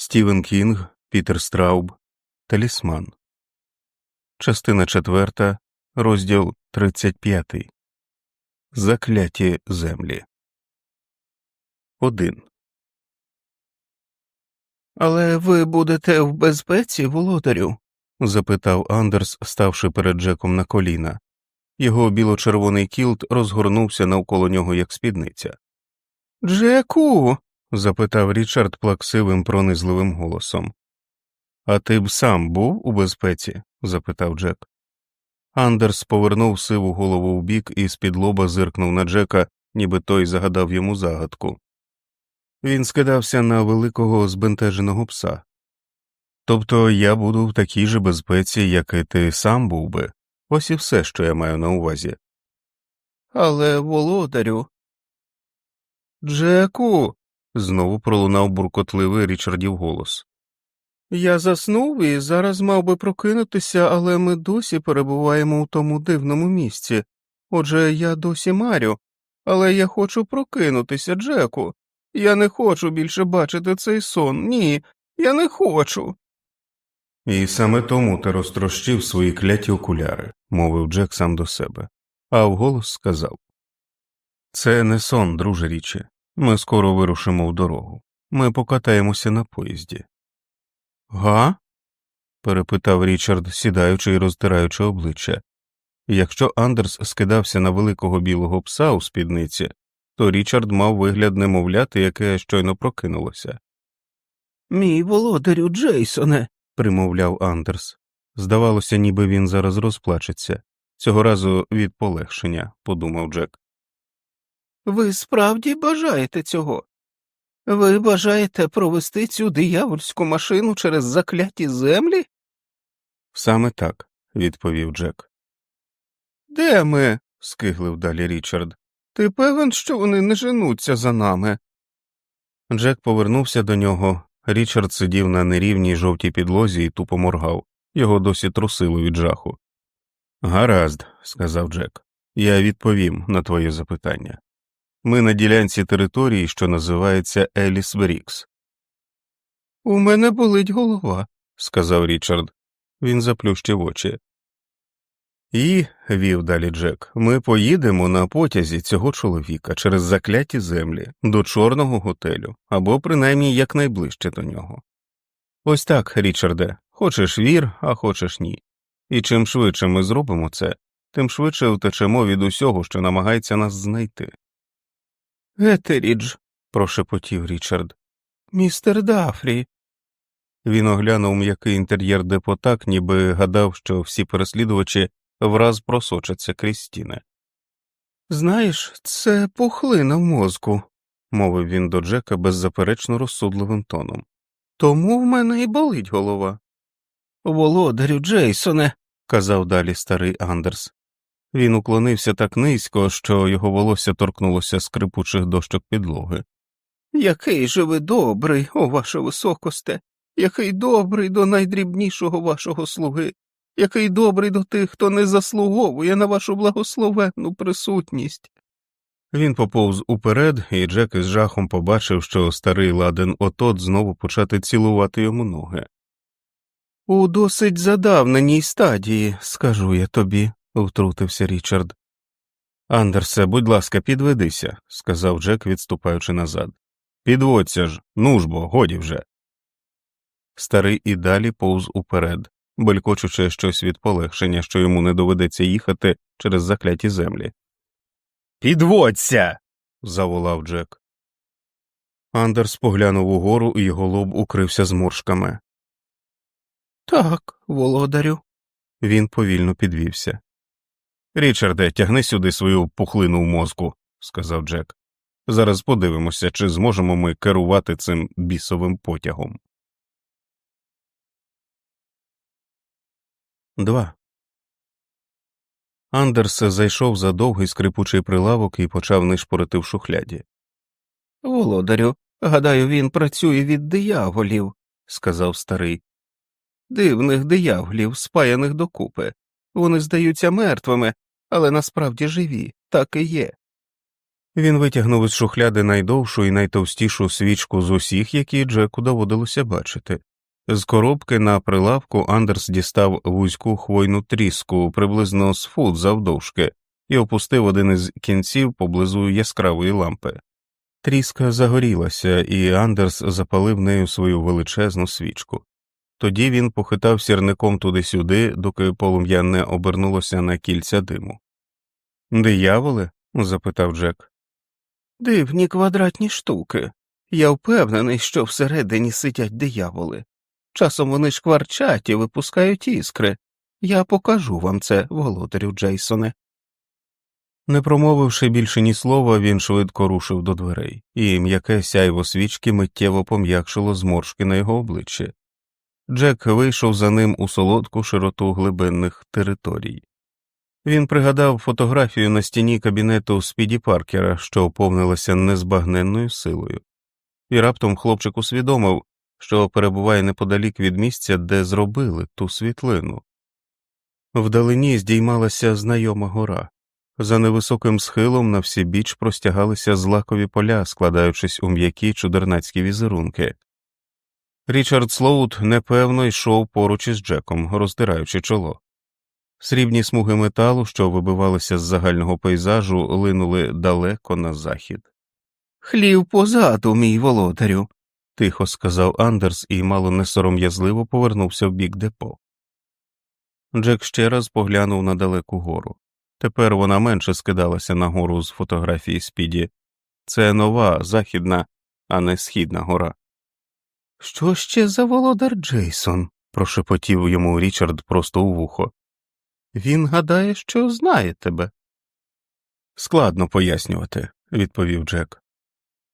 Стівен Кінг, Пітер Страуб, Талісман. Частина четверта, розділ тридцять п'ятий. Закляті землі. Один. Але ви будете в безпеці, володарю? запитав Андерс, ставши перед Джеком на коліна. Його біло-червоний кілт розгорнувся навколо нього, як спідниця. Джеку. Запитав Річард плаксивим, пронизливим голосом. А ти б сам був у безпеці? запитав Джек. Андерс повернув сиву голову вбік і з-під лоба зиркнув на Джека, ніби той загадав йому загадку. Він скидався на великого збентеженого пса. Тобто я буду в такій же безпеці, як і ти сам був би, ось і все, що я маю на увазі. Але, володарю. Джеку. Знову пролунав буркотливий Річардів голос. Я заснув і зараз мав би прокинутися, але ми досі перебуваємо у тому дивному місці. Отже, я досі марю, але я хочу прокинутися, Джеку. Я не хочу більше бачити цей сон. Ні, я не хочу. І саме тому ти розтрощив свої кляті окуляри, мовив Джек сам до себе, а вголос сказав Це не сон, друже річі. Ми скоро вирушимо в дорогу. Ми покатаємося на поїзді. Га? перепитав Річард, сідаючи і роздираючи обличчя. Якщо Андерс скидався на великого білого пса у спідниці, то Річард мав вигляд немовляти, яке щойно прокинулося. Мій володарю Джейсоне, примовляв Андерс. Здавалося, ніби він зараз розплачеться, цього разу від полегшення, подумав Джек. Ви справді бажаєте цього? Ви бажаєте провести цю диявольську машину через закляті землі? Саме так, відповів Джек. Де ми? скиглив далі Річард. Ти певен, що вони не женуться за нами? Джек повернувся до нього. Річард сидів на нерівній жовтій підлозі і тупо моргав, його досі трусило від жаху. Гаразд, сказав Джек, я відповім на твоє запитання. Ми на ділянці території, що називається Еліс Брікс. У мене болить голова, сказав Річард. Він заплющив очі. І, вів далі Джек, ми поїдемо на потязі цього чоловіка через закляті землі до чорного готелю або принаймні якнайближче до нього. Ось так, Річарде, хочеш вір, а хочеш ні. І чим швидше ми зробимо це, тим швидше втечемо від усього, що намагається нас знайти. Етерідж, прошепотів Річард. Містер Дафрі. Він оглянув м'який інтер'єр депо так, ніби гадав, що всі переслідувачі враз просочаться крізь стіни. Знаєш, це пухлина в мозку, мовив він до Джека беззаперечно розсудливим тоном. Тому в мене і болить голова. Володарю Джейсоне, казав далі старий Андерс. Він уклонився так низько, що його волосся торкнулося скрипучих дощок підлоги. Який же ви добрий, о ваше високосте, який добрий до найдрібнішого вашого слуги, який добрий до тих, хто не заслуговує на вашу благословенну присутність. Він поповз уперед, і Джек із жахом побачив, що старий ладен отот знову почати цілувати йому ноги. У досить задавненій стадії, скажу я тобі, втрутився Річард. Андерсе, будь ласка, підведися, сказав Джек, відступаючи назад. Підводься ж, ну ж бо, годі вже. Старий і далі повз уперед, белькочучи щось від полегшення, що йому не доведеться їхати через закляті землі. Підводься. заволав Джек. Андерс поглянув угору, і його лоб укрився зморшками. Так, володарю. Він повільно підвівся. Річарде, тягни сюди свою пухлину в мозку, сказав Джек. Зараз подивимося, чи зможемо ми керувати цим бісовим потягом. 2. Андерс зайшов за довгий скрипучий прилавок і почав нишпорити в шухляді. Володарю, гадаю, він працює від дияволів, сказав старий. Дивних дияволів, спаяних докупи. Вони здаються мертвими, але насправді живі, так і є. Він витягнув із шухляди найдовшу і найтовстішу свічку з усіх, які Джеку доводилося бачити. З коробки на прилавку Андерс дістав вузьку хвойну тріску приблизно з фут завдовжки і опустив один із кінців поблизу яскравої лампи. Тріска загорілася, і Андерс запалив нею свою величезну свічку. Тоді він похитав сірником туди-сюди, доки полум'я не обернулося на кільця диму. Дияволи? запитав Джек. Дивні квадратні штуки. Я впевнений, що всередині сидять дияволи. Часом вони шкварчать і випускають іскри. Я покажу вам це, володарю Джейсоне. Не промовивши більше ні слова, він швидко рушив до дверей, і м'яке сяйво свічки миттєво пом'якшило зморшки на його обличчі. Джек вийшов за ним у солодку широту глибинних територій. Він пригадав фотографію на стіні кабінету Спіді Паркера, що оповнилася незбагненною силою, і раптом хлопчик усвідомив, що перебуває неподалік від місця, де зробили ту світлину. Вдалині здіймалася знайома гора, за невисоким схилом на всі біч простягалися злакові поля, складаючись у м'які чудернацькі візерунки. Річард Слоут непевно йшов поруч із Джеком, роздираючи чоло. Срібні смуги металу, що вибивалися з загального пейзажу, линули далеко на захід. Хлів позаду, мій володарю, тихо сказав Андерс і мало несором'язливо повернувся в бік депо. Джек ще раз поглянув на далеку гору. Тепер вона менше скидалася на гору з фотографії Спіді. Це нова західна, а не східна гора. Що ще за володар Джейсон? прошепотів йому Річард просто у вухо. Він гадає, що знає тебе. Складно пояснювати, відповів Джек.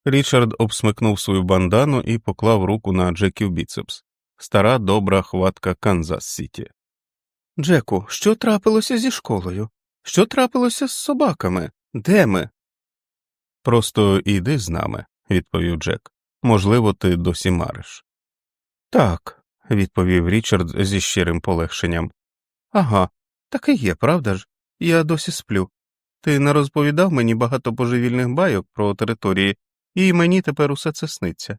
Річард обсмикнув свою бандану і поклав руку на Джеків біцепс. Стара добра хватка Канзас Сіті. Джеку, що трапилося зі школою? Що трапилося з собаками? Де ми? Просто іди з нами, відповів Джек. Можливо, ти досі мариш. Так, відповів Річард зі щирим полегшенням. Ага, так і є, правда ж? Я досі сплю. Ти не розповідав мені багато божевільних байок про території, і мені тепер усе це сниться.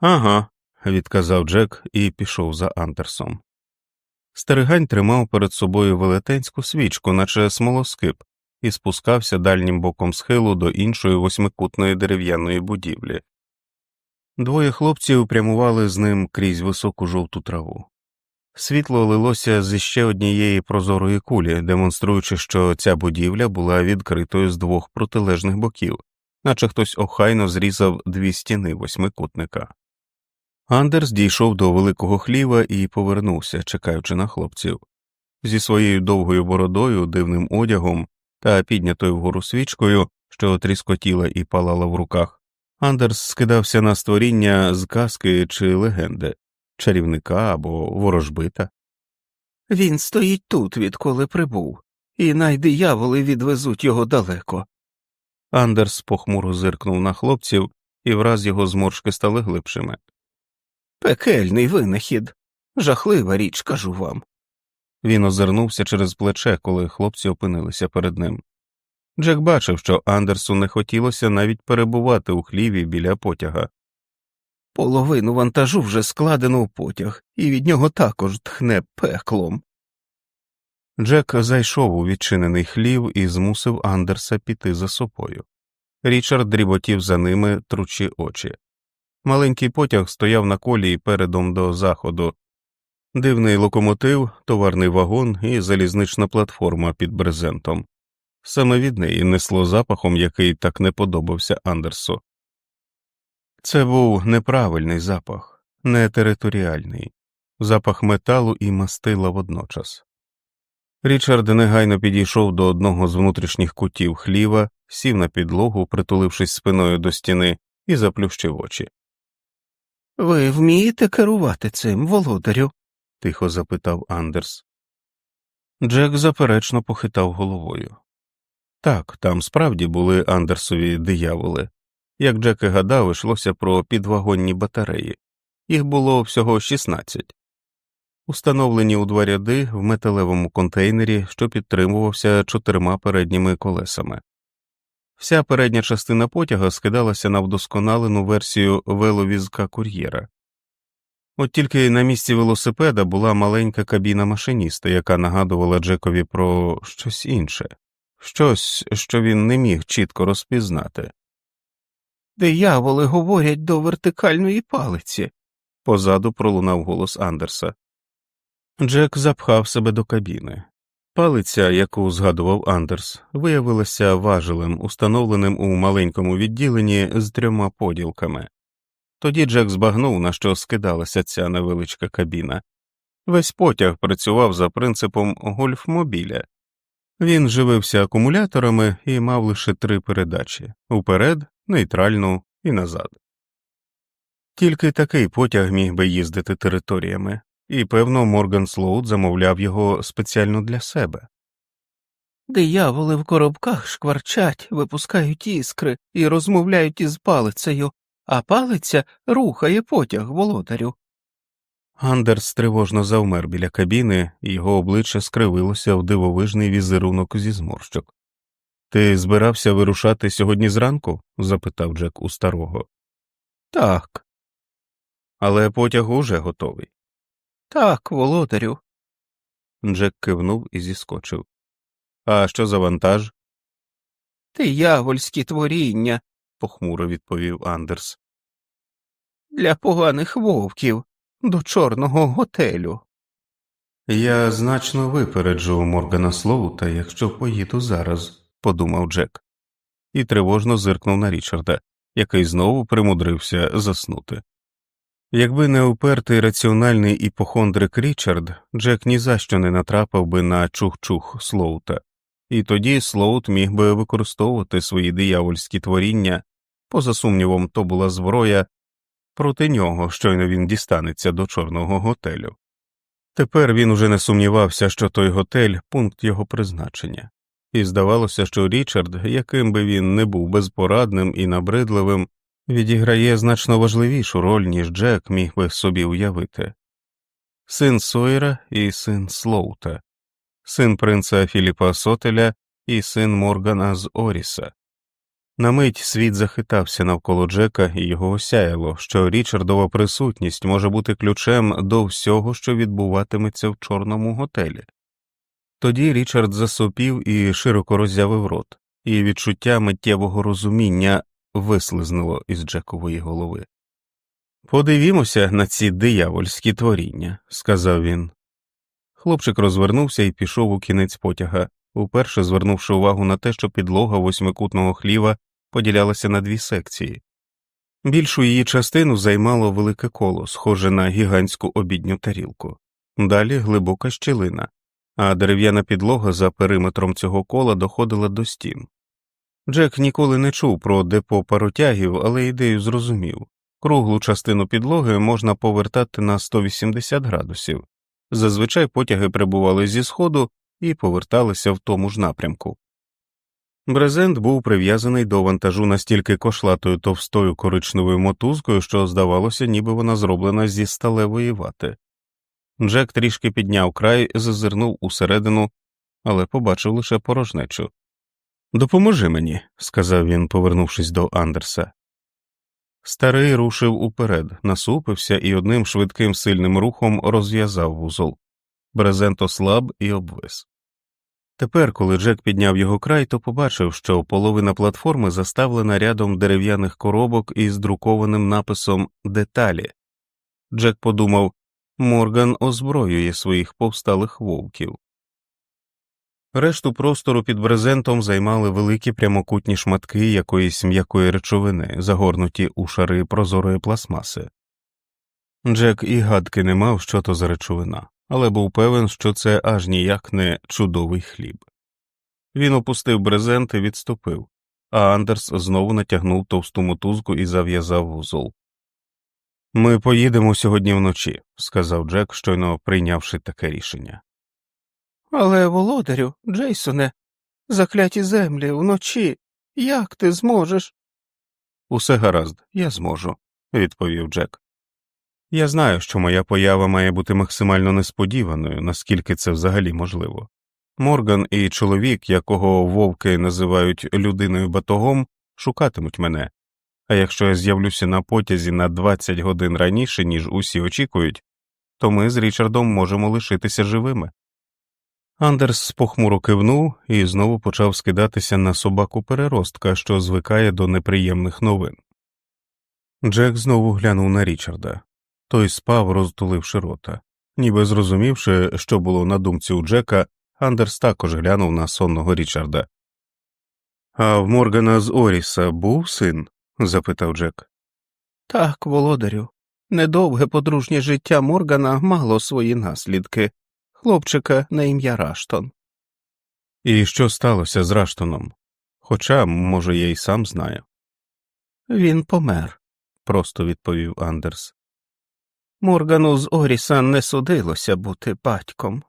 Ага, відказав Джек і пішов за Андерсом. Стерегань тримав перед собою велетенську свічку, наче смолоскип, і спускався дальнім боком схилу до іншої восьмикутної дерев'яної будівлі. Двоє хлопців прямували з ним крізь високу жовту траву. Світло лилося з ще однієї прозорої кулі, демонструючи, що ця будівля була відкритою з двох протилежних боків, наче хтось охайно зрізав дві стіни восьмикутника. Андерс дійшов до великого хліва і повернувся, чекаючи на хлопців. Зі своєю довгою бородою, дивним одягом та піднятою вгору свічкою, що тріскотіла і палала в руках, Андерс скидався на створіння з казки чи легенди, чарівника або ворожбита. Він стоїть тут, відколи прибув, і найдияволи відвезуть його далеко. Андерс похмуро зиркнув на хлопців, і враз його зморшки стали глибшими. Пекельний винахід, жахлива річ, кажу вам. Він озирнувся через плече, коли хлопці опинилися перед ним. Джек бачив, що Андерсу не хотілося навіть перебувати у хліві біля потяга. Половину вантажу вже складено у потяг, і від нього також тхне пеклом. Джек зайшов у відчинений хлів і змусив Андерса піти за собою. Річард дріботів за ними, тручи очі. Маленький потяг стояв на колії передом до заходу, дивний локомотив, товарний вагон і залізнична платформа під брезентом. Саме від неї несло запахом, який так не подобався Андерсу. Це був неправильний запах, не територіальний, запах металу і мастила водночас. Річард негайно підійшов до одного з внутрішніх кутів хліва, сів на підлогу, притулившись спиною до стіни, і заплющив очі. Ви вмієте керувати цим, володарю? тихо запитав Андерс. Джек заперечно похитав головою. Так, там справді були Андерсові дияволи. Як Джек і гадав, йшлося про підвагонні батареї, їх було всього 16. установлені у два ряди в металевому контейнері, що підтримувався чотирма передніми колесами. Вся передня частина потяга скидалася на вдосконалену версію веловізка кур'єра. От тільки на місці велосипеда була маленька кабіна машиніста, яка нагадувала Джекові про щось інше, щось, що він не міг чітко розпізнати. Дияволи говорять до вертикальної палиці, позаду пролунав голос Андерса. Джек запхав себе до кабіни. Палиця, яку згадував Андерс, виявилася важелем, установленим у маленькому відділенні з трьома поділками. Тоді Джек збагнув, на що скидалася ця невеличка кабіна. Весь потяг працював за принципом гольфмобіля. Він живився акумуляторами і мав лише три передачі уперед, нейтральну і назад. Тільки такий потяг міг би їздити територіями, і, певно, Морган Слоуд замовляв його спеціально для себе. Дияволи в коробках шкварчать, випускають іскри і розмовляють із палицею, а палиця рухає потяг володарю. Андерс тривожно завмер біля кабіни, і його обличчя скривилося в дивовижний візерунок зі зморщок. Ти збирався вирушати сьогодні зранку? запитав Джек у старого. Так. Але потяг уже готовий. Так, володарю. Джек кивнув і зіскочив. А що за вантаж? Диявольські творіння, похмуро відповів Андерс. Для поганих вовків до чорного готелю. Я значно випереджу Моргана Слоута, якщо поїду зараз, подумав Джек, і тривожно зиркнув на Річарда, який знову примудрився заснути. Якби не упертий раціональний іпохондрик Річард, Джек ні за що не натрапив би на чух-чух Слоута, і тоді Слоут міг би використовувати свої диявольські творіння, поза сумнівом, то була зброя проти нього, щойно він дістанеться до чорного готелю. Тепер він уже не сумнівався, що той готель пункт його призначення, і здавалося, що Річард, яким би він не був безпорадним і набридливим, відіграє значно важливішу роль, ніж Джек міг би собі уявити син Сойера і син Слоута, син принца Філіпа Сотеля і син Моргана з Оріса. На мить світ захитався навколо Джека і його осяяло, що Річардова присутність може бути ключем до всього, що відбуватиметься в чорному готелі. Тоді Річард засопів і широко роззявив рот, і відчуття миттєвого розуміння вислизнуло із Джекової голови. Подивімося на ці диявольські творіння, сказав він. Хлопчик розвернувся і пішов у кінець потяга, уперше звернувши увагу на те, що підлога восьмикутного хліва поділялася на дві секції. Більшу її частину займало велике коло, схоже на гігантську обідню тарілку, далі глибока щілина, а дерев'яна підлога за периметром цього кола доходила до стін. Джек ніколи не чув про депо паротягів, але ідею зрозумів круглу частину підлоги можна повертати на 180 градусів. Зазвичай потяги прибували зі сходу і поверталися в тому ж напрямку. Брезент був прив'язаний до вантажу настільки кошлатою товстою коричневою мотузкою, що здавалося, ніби вона зроблена зі сталевої вати. Джек трішки підняв край, зазирнув усередину, але побачив лише порожнечу. Допоможи мені, сказав він, повернувшись до Андерса. Старий рушив уперед, насупився і одним швидким сильним рухом розв'язав вузол. Брезент ослаб і обвис. Тепер, коли Джек підняв його край, то побачив, що половина платформи заставлена рядом дерев'яних коробок із друкованим написом Деталі. Джек подумав Морган озброює своїх повсталих вовків. Решту простору під брезентом займали великі прямокутні шматки якоїсь м'якої речовини, загорнуті у шари прозорої пластмаси. Джек і гадки не мав, що то за речовина, але був певен, що це аж ніяк не чудовий хліб. Він опустив брезент і відступив, а Андерс знову натягнув товсту мотузку і зав'язав вузол. Ми поїдемо сьогодні вночі, сказав Джек, щойно прийнявши таке рішення. Але, володарю, Джейсоне, закляті землі вночі, як ти зможеш? Усе гаразд, я зможу, відповів Джек. Я знаю, що моя поява має бути максимально несподіваною, наскільки це взагалі можливо. Морган і чоловік, якого вовки називають людиною батогом, шукатимуть мене, а якщо я з'явлюся на потязі на 20 годин раніше, ніж усі очікують, то ми з Річардом можемо лишитися живими. Андерс похмуро кивнув і знову почав скидатися на собаку переростка, що звикає до неприємних новин. Джек знову глянув на Річарда. Той спав, розтуливши рота. Ніби зрозумівши, що було на думці у Джека, Андерс також глянув на сонного Річарда. А в Моргана з Оріса був син? запитав Джек. Так, володарю. Недовге подружнє життя Моргана мало свої наслідки хлопчика на ім'я Раштон. І що сталося з Раштоном? Хоча, може, я й сам знаю. Він помер, просто відповів Андерс. Моргану з Оріса не судилося бути батьком.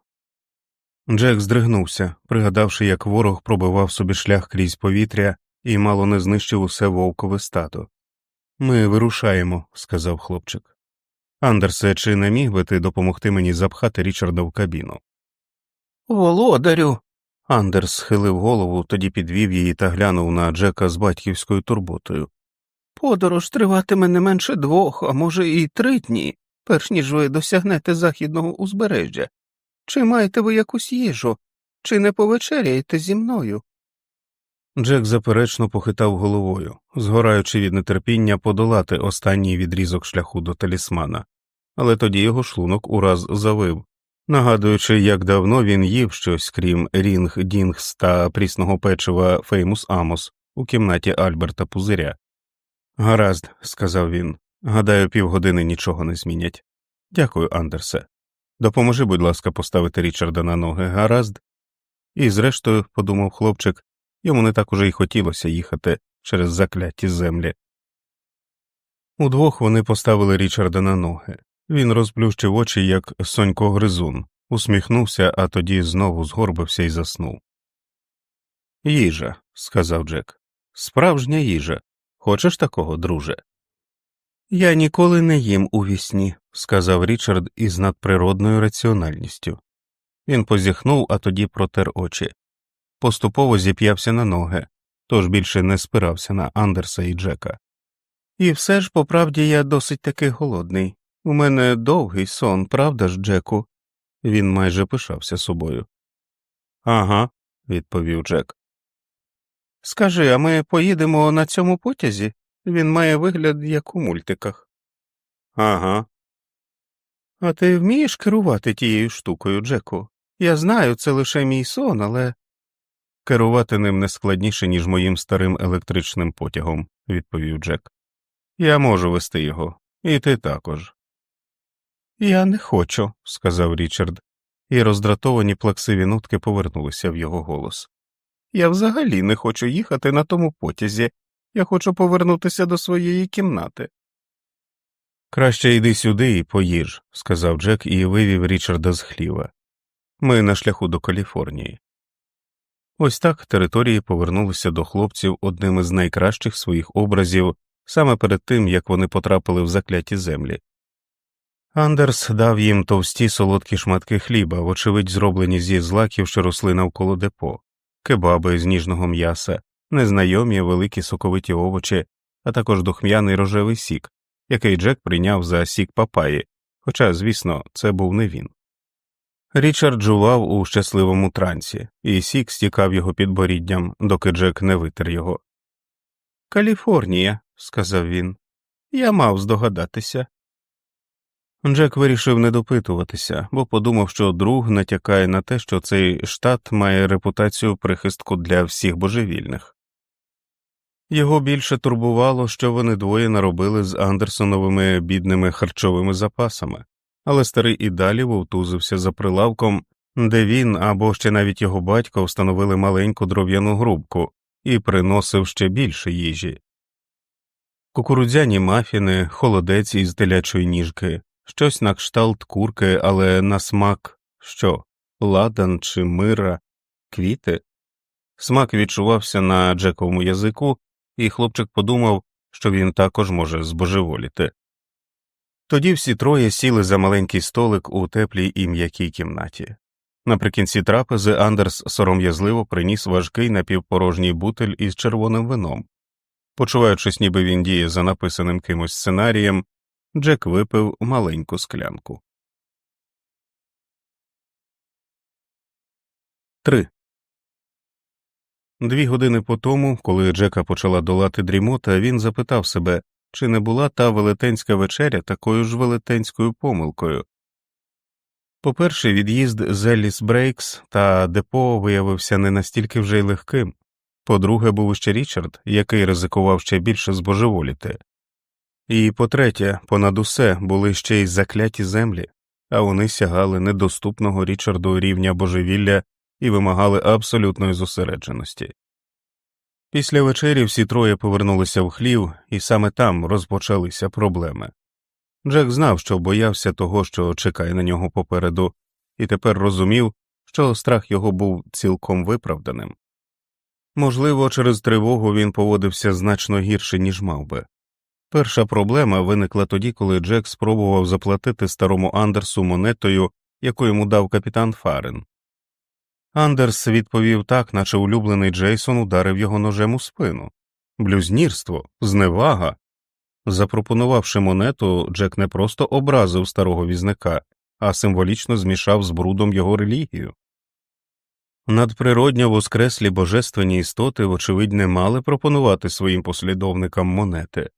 Джек здригнувся, пригадавши, як ворог пробивав собі шлях крізь повітря і мало не знищив усе вовкове стадо. Ми вирушаємо, сказав хлопчик. Андерсе, чи не міг би ти допомогти мені запхати Річарда в кабіну? Володарю. Андерс схилив голову, тоді підвів її та глянув на Джека з батьківською турботою. Подорож триватиме не менше двох, а може, і три дні, перш ніж ви досягнете західного узбережжя. Чи маєте ви якусь їжу, чи не повечеряєте зі мною? Джек заперечно похитав головою, згораючи від нетерпіння подолати останній відрізок шляху до талісмана, але тоді його шлунок ураз завив, нагадуючи, як давно він їв щось, крім Ring Dings та прісного печива Famous Amos у кімнаті Альберта Пузиря. Гаразд, сказав він, гадаю, півгодини нічого не змінять. Дякую, Андерсе. Допоможи, будь ласка, поставити Річарда на ноги, гаразд. І, зрештою, подумав хлопчик, йому не так уже й хотілося їхати через закляті землі. Удвох вони поставили Річарда на ноги. Він розплющив очі, як сонько гризун, усміхнувся, а тоді знову згорбився і заснув. Їжа, сказав Джек, справжня їжа. Хочеш такого, друже? Я ніколи не їм у вісні», – сказав Річард із надприродною раціональністю. Він позіхнув, а тоді протер очі. Поступово зіп'явся на ноги, тож більше не спирався на Андерса і Джека. І все ж, по правді, я досить таки голодний. У мене довгий сон, правда ж, Джеку? Він майже пишався собою. Ага, відповів Джек. Скажи, а ми поїдемо на цьому потязі? Він має вигляд, як у мультиках. Ага. А ти вмієш керувати тією штукою, Джеку? Я знаю, це лише мій сон, але. Керувати ним не складніше, ніж моїм старим електричним потягом, відповів Джек. Я можу вести його, і ти також. Я не хочу, сказав Річард, і роздратовані плаксиві нутки повернулися в його голос. Я взагалі не хочу їхати на тому потязі, я хочу повернутися до своєї кімнати. Краще йди сюди і поїж, сказав Джек і вивів Річарда з хліва. Ми на шляху до Каліфорнії. Ось так території повернулися до хлопців одним із найкращих своїх образів саме перед тим, як вони потрапили в закляті землі. Андерс дав їм товсті солодкі шматки хліба, вочевидь, зроблені зі злаків, що росли навколо депо, кебаби з ніжного м'яса, незнайомі великі соковиті овочі, а також духм'яний рожевий сік, який Джек прийняв за сік папаї, хоча, звісно, це був не він. Річард жував у щасливому трансі, і сік стікав його підборіддям, доки Джек не витер його. Каліфорнія, сказав він, я мав здогадатися. Джек вирішив не допитуватися, бо подумав, що друг натякає на те, що цей штат має репутацію прихистку для всіх божевільних. Його більше турбувало, що вони двоє наробили з Андерсоновими бідними харчовими запасами, але старий і далі вовтузився за прилавком, де він або ще навіть його батько встановили маленьку дров'яну грубку і приносив ще більше їжі. Кукурудзяні мафіни, холодець із телячої ніжки, щось на кшталт курки, але на смак що, ладан чи мира, квіти. Смак відчувався на Джековому язику, і хлопчик подумав, що він також може збожеволіти. Тоді всі троє сіли за маленький столик у теплій і м'якій кімнаті. Наприкінці трапези Андерс сором'язливо приніс важкий напівпорожній бутель із червоним вином. Почуваючись, ніби він діє за написаним кимось сценарієм, Джек випив маленьку склянку. 3. Дві години по тому, коли Джека почала долати дрімота, він запитав себе, чи не була та велетенська вечеря такою ж велетенською помилкою. По перше, від'їзд з Еліс Брейкс та депо виявився не настільки вже й легким. По друге, був ще Річард, який ризикував ще більше збожеволіти. І по третє, понад усе були ще й закляті землі, а вони сягали недоступного Річарду рівня божевілля і вимагали абсолютної зосередженості. Після вечері всі троє повернулися в хлів, і саме там розпочалися проблеми. Джек знав, що боявся того, що чекає на нього попереду, і тепер розумів, що страх його був цілком виправданим. Можливо, через тривогу він поводився значно гірше, ніж мав би. Перша проблема виникла тоді, коли Джек спробував заплатити старому Андерсу монетою, яку йому дав капітан Фарен. Андерс відповів так, наче улюблений Джейсон ударив його ножем у спину. Блюзнірство, зневага. Запропонувавши монету, Джек не просто образив старого візника, а символічно змішав з брудом його релігію. Надприродньо воскреслі божественні істоти, вочевидь, не мали пропонувати своїм послідовникам монети.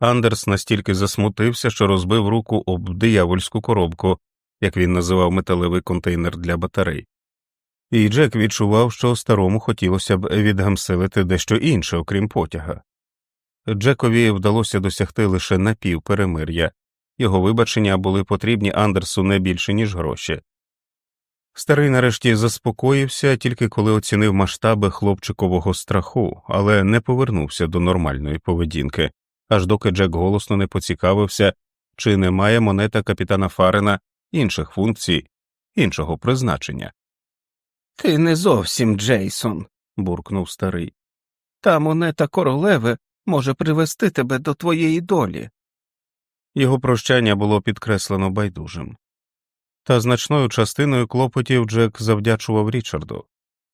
Андерс настільки засмутився, що розбив руку об диявольську коробку, як він називав металевий контейнер для батарей і Джек відчував, що старому хотілося б відгамселити дещо інше, окрім потяга. Джекові вдалося досягти лише напівперемир'я, його вибачення були потрібні Андерсу не більше, ніж гроші. Старий нарешті заспокоївся тільки коли оцінив масштаби хлопчикового страху, але не повернувся до нормальної поведінки, аж доки Джек голосно не поцікавився, чи немає монета капітана Фарена інших функцій, іншого призначення. Ти не зовсім Джейсон, буркнув старий. Та монета королеви може привести тебе до твоєї долі. Його прощання було підкреслено байдужим. Та значною частиною клопотів Джек завдячував Річарду.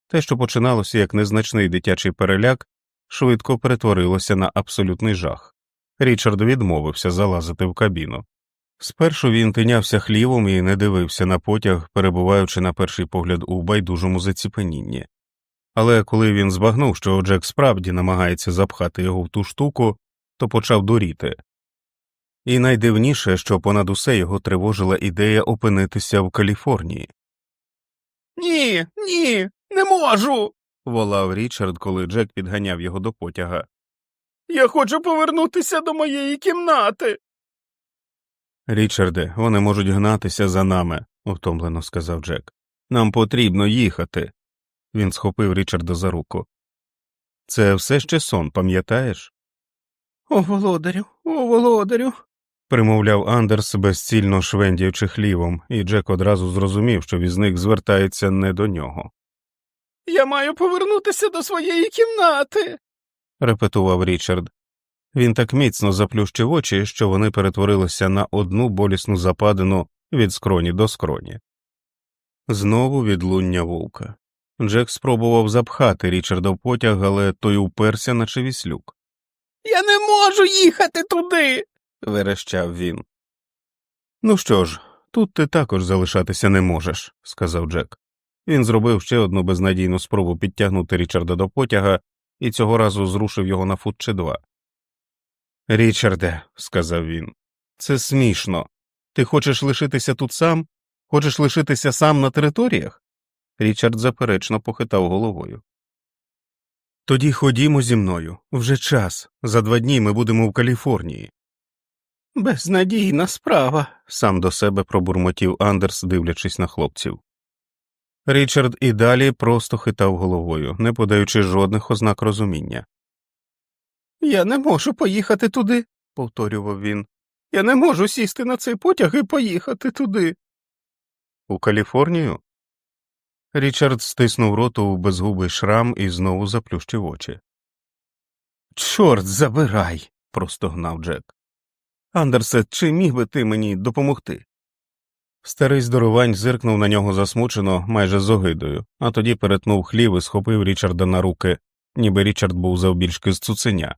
Те, що починалося як незначний дитячий переляк, швидко перетворилося на абсолютний жах. Річард відмовився залазити в кабіну. Спершу він тинявся хлівом і не дивився на потяг, перебуваючи на перший погляд у байдужому заціпенінні. Але коли він збагнув, що Джек справді намагається запхати його в ту штуку, то почав дуріти. І найдивніше, що понад усе його тривожила ідея опинитися в Каліфорнії. Ні, ні, не можу. волав Річард, коли Джек підганяв його до потяга. Я хочу повернутися до моєї кімнати. Річарде, вони можуть гнатися за нами, втомлено сказав Джек. Нам потрібно їхати. Він схопив Річарда за руку. Це все ще сон, пам'ятаєш? О, володарю, о, володарю. примовляв Андерс, безцільно швендіючи хлівом, і Джек одразу зрозумів, що візник звертається не до нього. Я маю повернутися до своєї кімнати, репетував Річард. Він так міцно заплющив очі, що вони перетворилися на одну болісну западину від скроні до скроні. Знову відлуння вовка. Джек спробував запхати Річарда в потяг, але той уперся, наче віслюк. Я не можу їхати туди. верещав він. Ну що ж, тут ти також залишатися не можеш, сказав Джек. Він зробив ще одну безнадійну спробу підтягнути Річарда до потяга і цього разу зрушив його на фут чи два. Річарде, сказав він, це смішно. Ти хочеш лишитися тут сам? Хочеш лишитися сам на територіях? Річард заперечно похитав головою. Тоді ходімо зі мною вже час. За два дні ми будемо в Каліфорнії. Безнадійна справа, сам до себе пробурмотів Андерс, дивлячись на хлопців. Річард і далі просто хитав головою, не подаючи жодних ознак розуміння. Я не можу поїхати туди, повторював він. Я не можу сісти на цей потяг і поїхати туди. У Каліфорнію? Річард стиснув роту у безгубий шрам і знову заплющив очі. Чорт забирай. простогнав Джек. Андерсе, чи міг би ти мені допомогти? Старий здоровань зиркнув на нього засмучено, майже з огидою, а тоді перетнув хлів і схопив Річарда на руки, ніби Річард був завбільшки з цуценя.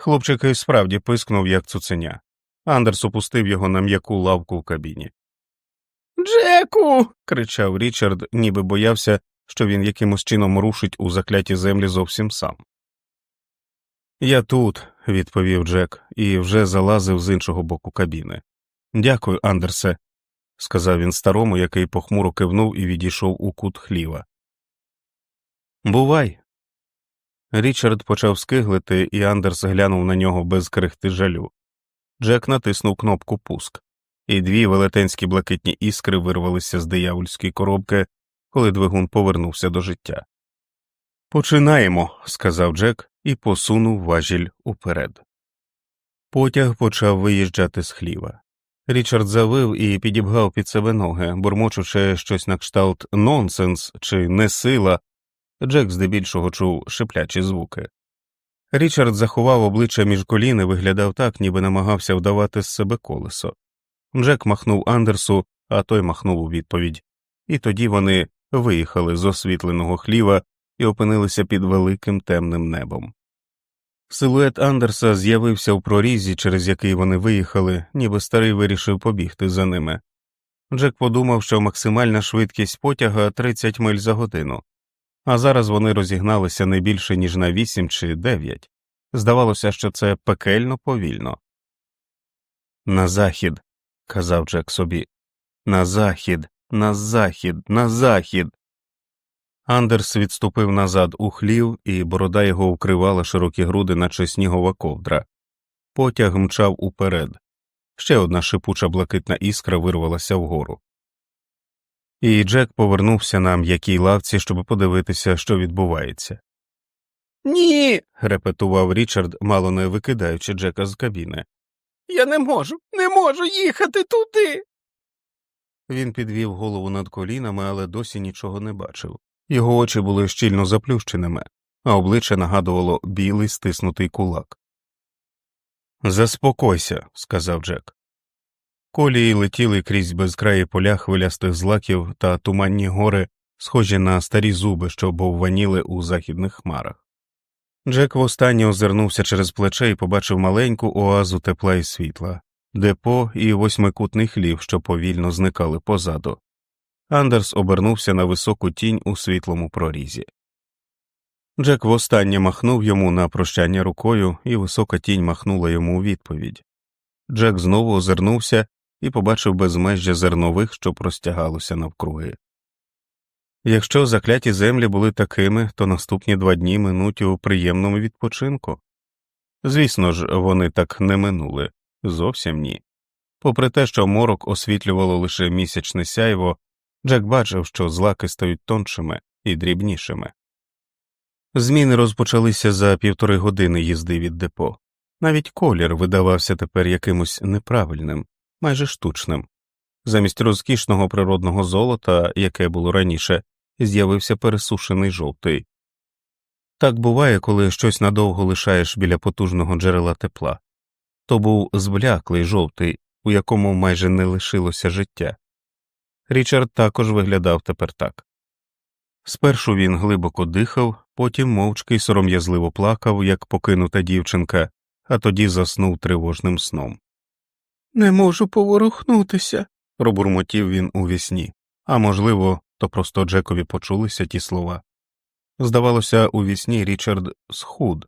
Хлопчик і справді пискнув, як цуценя. Андерс опустив його на м'яку лавку в кабіні. Джеку. кричав Річард, ніби боявся, що він якимось чином рушить у закляті землі зовсім сам. Я тут, відповів Джек, і вже залазив з іншого боку кабіни. Дякую, Андерсе, сказав він старому, який похмуро кивнув і відійшов у кут хліва. Бувай. Річард почав скиглити, і Андерс глянув на нього без крихти жалю. Джек натиснув кнопку пуск, і дві велетенські блакитні іскри вирвалися з диявольської коробки, коли двигун повернувся до життя. Починаємо, сказав Джек і посунув важіль уперед. Потяг почав виїжджати з хліва. Річард завив і підібгав під себе ноги, бурмочучи щось на кшталт нонсенс чи несила. Джек здебільшого чув шиплячі звуки. Річард заховав обличчя між колін і виглядав так, ніби намагався вдавати з себе колесо. Джек махнув Андерсу, а той махнув у відповідь, і тоді вони виїхали з освітленого хліва і опинилися під великим темним небом. Силует Андерса з'явився в прорізі, через який вони виїхали, ніби старий вирішив побігти за ними. Джек подумав, що максимальна швидкість потяга 30 миль за годину, а зараз вони розігналися не більше, ніж на 8 чи 9. Здавалося, що це пекельно повільно. На захід, казав Джек собі, на захід, на захід, на захід. Андерс відступив назад у хлів, і борода його вкривала широкі груди, наче снігова ковдра. Потяг мчав уперед. Ще одна шипуча блакитна іскра вирвалася вгору. І Джек повернувся на м'якій лавці, щоб подивитися, що відбувається. Ні. репетував Річард, мало не викидаючи Джека з кабіни. Я не можу, не можу їхати туди. Він підвів голову над колінами, але досі нічого не бачив. Його очі були щільно заплющеними, а обличчя нагадувало білий стиснутий кулак. Заспокойся, сказав Джек. Колії летіли крізь безкраї поля хвилястих злаків та туманні гори, схожі на старі зуби, що бовваніли у західних хмарах. Джек востаннє озирнувся через плече і побачив маленьку оазу тепла і світла, депо і восьмикутний хлів, що повільно зникали позаду. Андерс обернувся на високу тінь у світлому прорізі. Джек востаннє махнув йому на прощання рукою, і висока тінь махнула йому у відповідь. Джек знову озирнувся і побачив безмежжя зернових, що простягалося навкруги. Якщо закляті землі були такими, то наступні два дні минуть у приємному відпочинку. Звісно ж, вони так не минули зовсім ні. Попри те, що морок освітлювало лише місячне сяйво, Джек бачив, що злаки стають тоншими і дрібнішими. Зміни розпочалися за півтори години їзди від депо. Навіть колір видавався тепер якимось неправильним, майже штучним. Замість розкішного природного золота, яке було раніше, з'явився пересушений жовтий. Так буває, коли щось надовго лишаєш біля потужного джерела тепла. То був збляклий жовтий, у якому майже не лишилося життя. Річард також виглядав тепер так. Спершу він глибоко дихав, потім мовчки й сором'язливо плакав, як покинута дівчинка, а тоді заснув тривожним сном. Не можу поворухнутися, пробурмотів він у вісні, а можливо, то просто Джекові почулися ті слова. Здавалося, у вісні Річард схуд.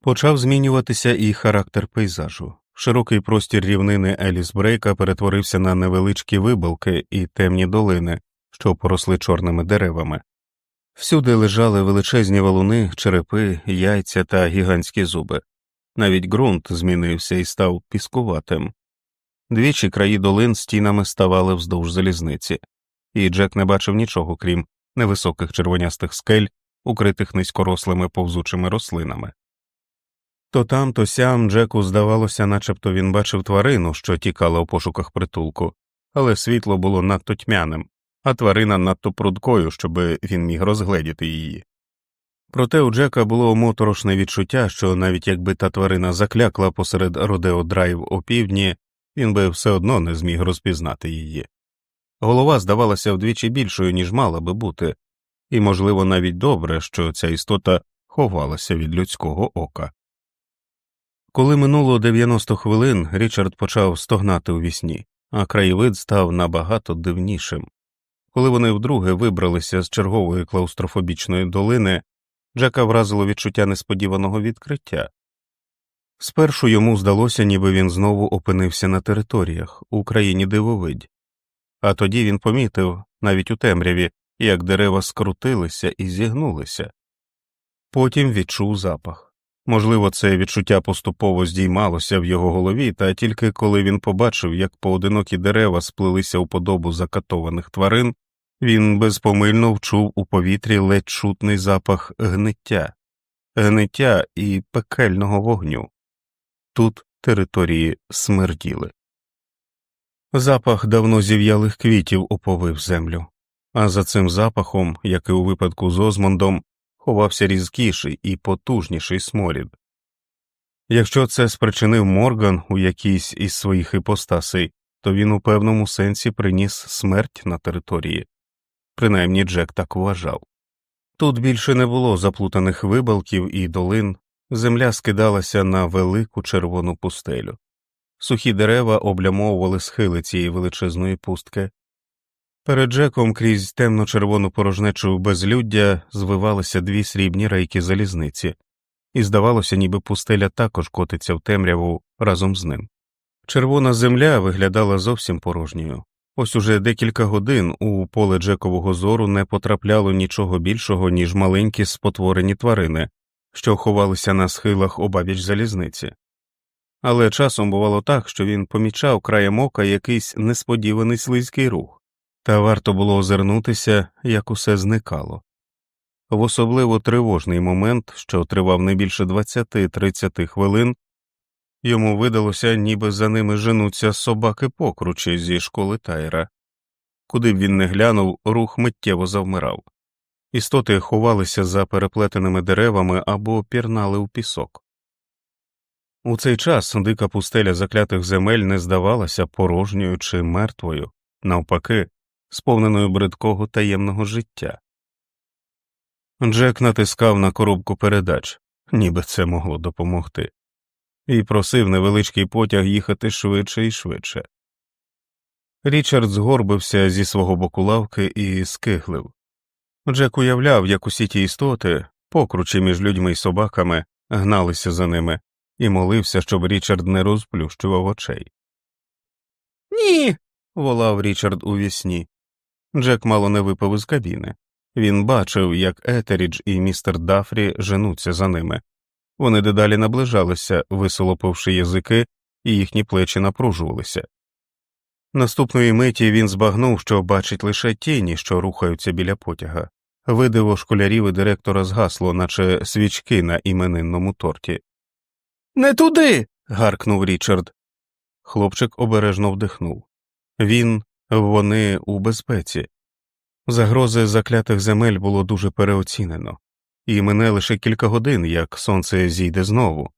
Почав змінюватися і характер пейзажу. Широкий простір рівнини Еліс Брейка перетворився на невеличкі вибалки і темні долини, що поросли чорними деревами. Всюди лежали величезні валуни, черепи, яйця та гігантські зуби. Навіть ґрунт змінився і став піскуватим. Двічі краї долин стінами ставали вздовж залізниці, і Джек не бачив нічого, крім невисоких червонястих скель, укритих низькорослими повзучими рослинами. То там, то сям Джеку здавалося, начебто він бачив тварину, що тікала у пошуках притулку, але світло було надто тьмяним, а тварина надто прудкою, щоб він міг розгледіти її. Проте у Джека було моторошне відчуття, що навіть якби та тварина заклякла посеред Родео Драйв опівдні, він би все одно не зміг розпізнати її. Голова здавалася вдвічі більшою, ніж мала би бути, і, можливо, навіть добре, що ця істота ховалася від людського ока. Коли минуло 90 хвилин, Річард почав стогнати у вісні, а краєвид став набагато дивнішим. Коли вони вдруге вибралися з чергової клаустрофобічної долини, Джека вразило відчуття несподіваного відкриття. Спершу йому здалося, ніби він знову опинився на територіях у країні дивовидь, а тоді він помітив, навіть у темряві, як дерева скрутилися і зігнулися. Потім відчув запах. Можливо, це відчуття поступово здіймалося в його голові, та тільки коли він побачив, як поодинокі дерева сплилися у подобу закатованих тварин, він безпомильно вчув у повітрі ледь чутний запах гниття, гниття і пекельного вогню. Тут території смерділи. Запах давно зів'ялих квітів оповив землю, а за цим запахом, як і у випадку з Озмондом, ховався різкіший і потужніший сморід. Якщо це спричинив Морган у якійсь із своїх іпостасей, то він у певному сенсі приніс смерть на території, принаймні Джек так вважав. Тут більше не було заплутаних вибалків і долин, земля скидалася на велику червону пустелю, сухі дерева облямовували схили цієї величезної пустки, Перед Джеком крізь темно червону порожнечу безлюддя звивалися дві срібні рейки залізниці, і здавалося, ніби пустеля також котиться в темряву разом з ним. Червона земля виглядала зовсім порожньою. Ось уже декілька годин у поле Джекового зору не потрапляло нічого більшого, ніж маленькі спотворені тварини, що ховалися на схилах обабіч залізниці. Але часом бувало так, що він помічав краєм ока якийсь несподіваний слизький рух та варто було озирнутися, як усе зникало. В особливо тривожний момент, що тривав не більше 20-30 хвилин, йому видалося, ніби за ними женуться собаки покручі зі школи тайра. Куди б він не глянув, рух миттєво завмирав. Істоти ховалися за переплетеними деревами або пірнали у пісок. У цей час дика пустеля заклятих земель не здавалася порожньою чи мертвою, навпаки, сповненою бридкого таємного життя. Джек натискав на коробку передач, ніби це могло допомогти, і просив невеличкий потяг їхати швидше і швидше. Річард згорбився зі свого боку лавки і скиглив. Джек уявляв, як усі ті істоти, покручі між людьми й собаками, гналися за ними, і молився, щоб Річард не розплющував очей. Ні. волав Річард у вісні. Джек мало не випав із кабіни. Він бачив, як Етерідж і містер Дафрі женуться за ними. Вони дедалі наближалися, висолопивши язики, і їхні плечі напружувалися. Наступної миті він збагнув, що бачить лише тіні, що рухаються біля потяга. Видиво школярів і директора згасло, наче свічки на іменинному торті. Не туди. гаркнув Річард. Хлопчик обережно вдихнув. Він вони у безпеці. Загрози заклятих земель було дуже переоцінено, і мине лише кілька годин, як сонце зійде знову.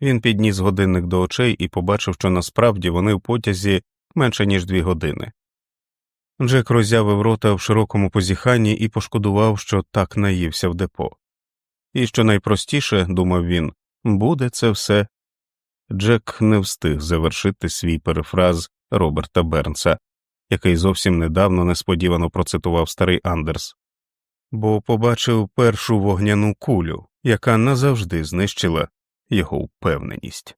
Він підніс годинник до очей і побачив, що насправді вони в потязі менше ніж дві години. Джек роззявив рота в широкому позіханні і пошкодував, що так наївся в депо. І що найпростіше, думав він, буде це все. Джек не встиг завершити свій перефраз Роберта Бернса який зовсім недавно несподівано процитував старий Андерс, бо побачив першу вогняну кулю, яка назавжди знищила його впевненість.